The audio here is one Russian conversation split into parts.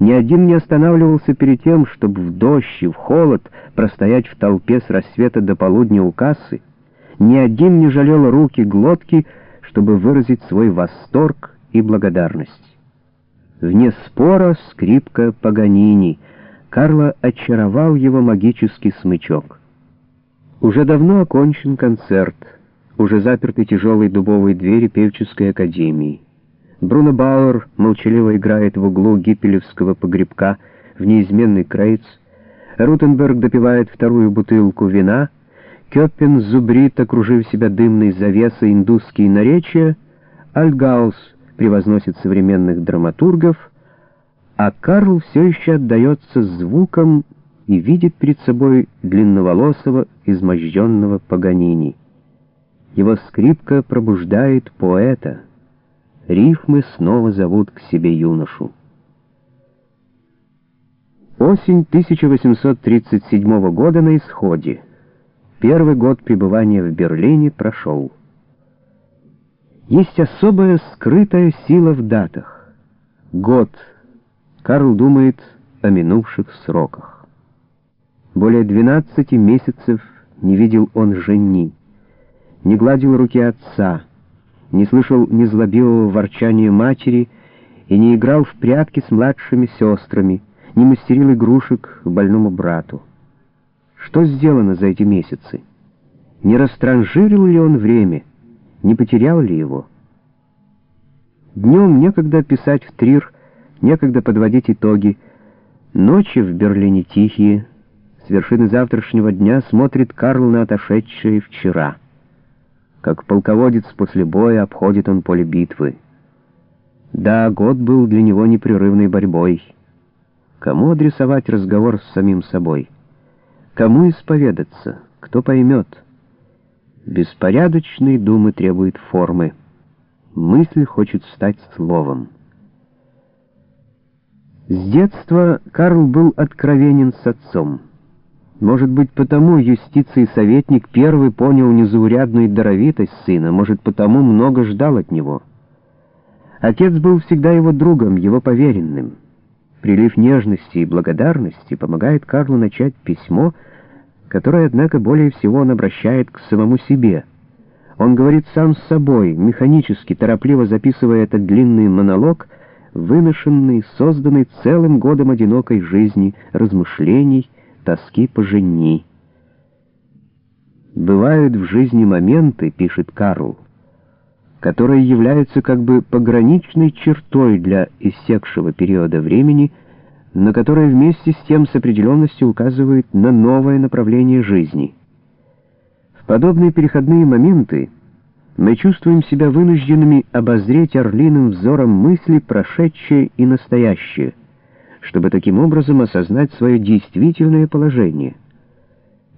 Ни один не останавливался перед тем, чтобы в дождь и в холод простоять в толпе с рассвета до полудня у кассы. Ни один не жалел руки, глотки, чтобы выразить свой восторг и благодарность. Вне спора скрипка Паганини. Карло очаровал его магический смычок. Уже давно окончен концерт, уже заперты тяжелые дубовые двери певческой академии. Бруно Бауэр молчаливо играет в углу гиппелевского погребка в неизменный крейц. Рутенберг допивает вторую бутылку вина. Кёппен зубрит, окружив себя дымной завесой индусские наречия. Альгаус превозносит современных драматургов, а Карл все еще отдается звукам и видит перед собой длинноволосого, изможденного Паганини. Его скрипка пробуждает поэта — рифмы снова зовут к себе юношу. Осень 1837 года на исходе. Первый год пребывания в Берлине прошел. Есть особая скрытая сила в датах. Год. Карл думает о минувших сроках. Более 12 месяцев не видел он жени, не гладил руки отца, не слышал незлобивого ворчания матери и не играл в прятки с младшими сестрами, не мастерил игрушек больному брату. Что сделано за эти месяцы? Не растранжирил ли он время? Не потерял ли его? Днем некогда писать в трир, некогда подводить итоги. Ночи в Берлине тихие. С вершины завтрашнего дня смотрит Карл на отошедшее вчера — как полководец после боя обходит он поле битвы. Да, год был для него непрерывной борьбой. Кому адресовать разговор с самим собой? Кому исповедаться? Кто поймет? Беспорядочные думы требуют формы. Мысль хочет стать словом. С детства Карл был откровенен с отцом. Может быть, потому юстиции советник первый понял незаурядную даровитость сына, может, потому много ждал от него. Отец был всегда его другом, его поверенным. Прилив нежности и благодарности помогает Карлу начать письмо, которое, однако, более всего он обращает к самому себе. Он говорит сам с собой, механически, торопливо записывая этот длинный монолог, выношенный, созданный целым годом одинокой жизни, размышлений, тоски по жени. Бывают в жизни моменты, пишет Карл, которые являются как бы пограничной чертой для иссекшего периода времени, на которое вместе с тем с определенностью указывает на новое направление жизни. В подобные переходные моменты мы чувствуем себя вынужденными обозреть орлиным взором мысли прошедшее и настоящее — чтобы таким образом осознать свое действительное положение.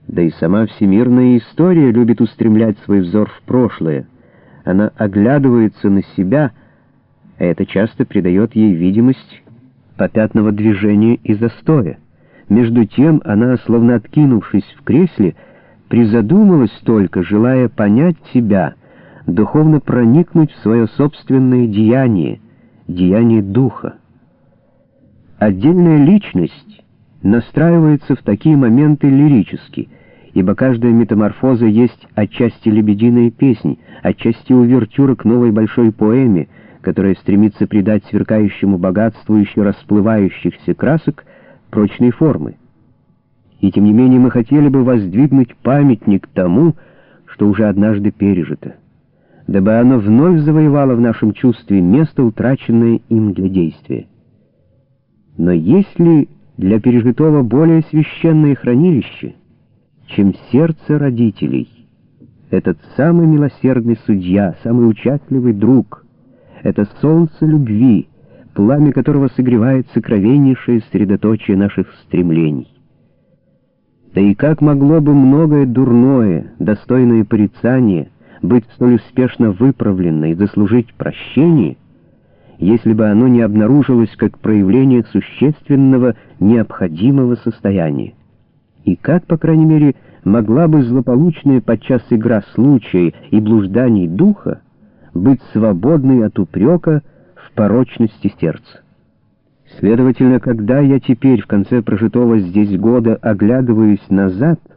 Да и сама всемирная история любит устремлять свой взор в прошлое. Она оглядывается на себя, а это часто придает ей видимость попятного движения и застоя. Между тем она, словно откинувшись в кресле, призадумалась только, желая понять себя, духовно проникнуть в свое собственное деяние, деяние духа. Отдельная личность настраивается в такие моменты лирически, ибо каждая метаморфоза есть отчасти лебединая песнь, отчасти увертюра к новой большой поэме, которая стремится придать сверкающему богатству еще расплывающихся красок прочной формы. И тем не менее мы хотели бы воздвигнуть памятник тому, что уже однажды пережито, дабы оно вновь завоевало в нашем чувстве место, утраченное им для действия. Но есть ли для пережитого более священное хранилище, чем сердце родителей? Этот самый милосердный судья, самый участливый друг, это солнце любви, пламя которого согревает сокровеннейшее средоточие наших стремлений. Да и как могло бы многое дурное, достойное порицания, быть столь успешно выправлено и заслужить прощение, если бы оно не обнаружилось как проявление существенного необходимого состояния. И как, по крайней мере, могла бы злополучная подчас игра случая и блужданий духа быть свободной от упрека в порочности сердца? Следовательно, когда я теперь, в конце прожитого здесь года, оглядываюсь назад —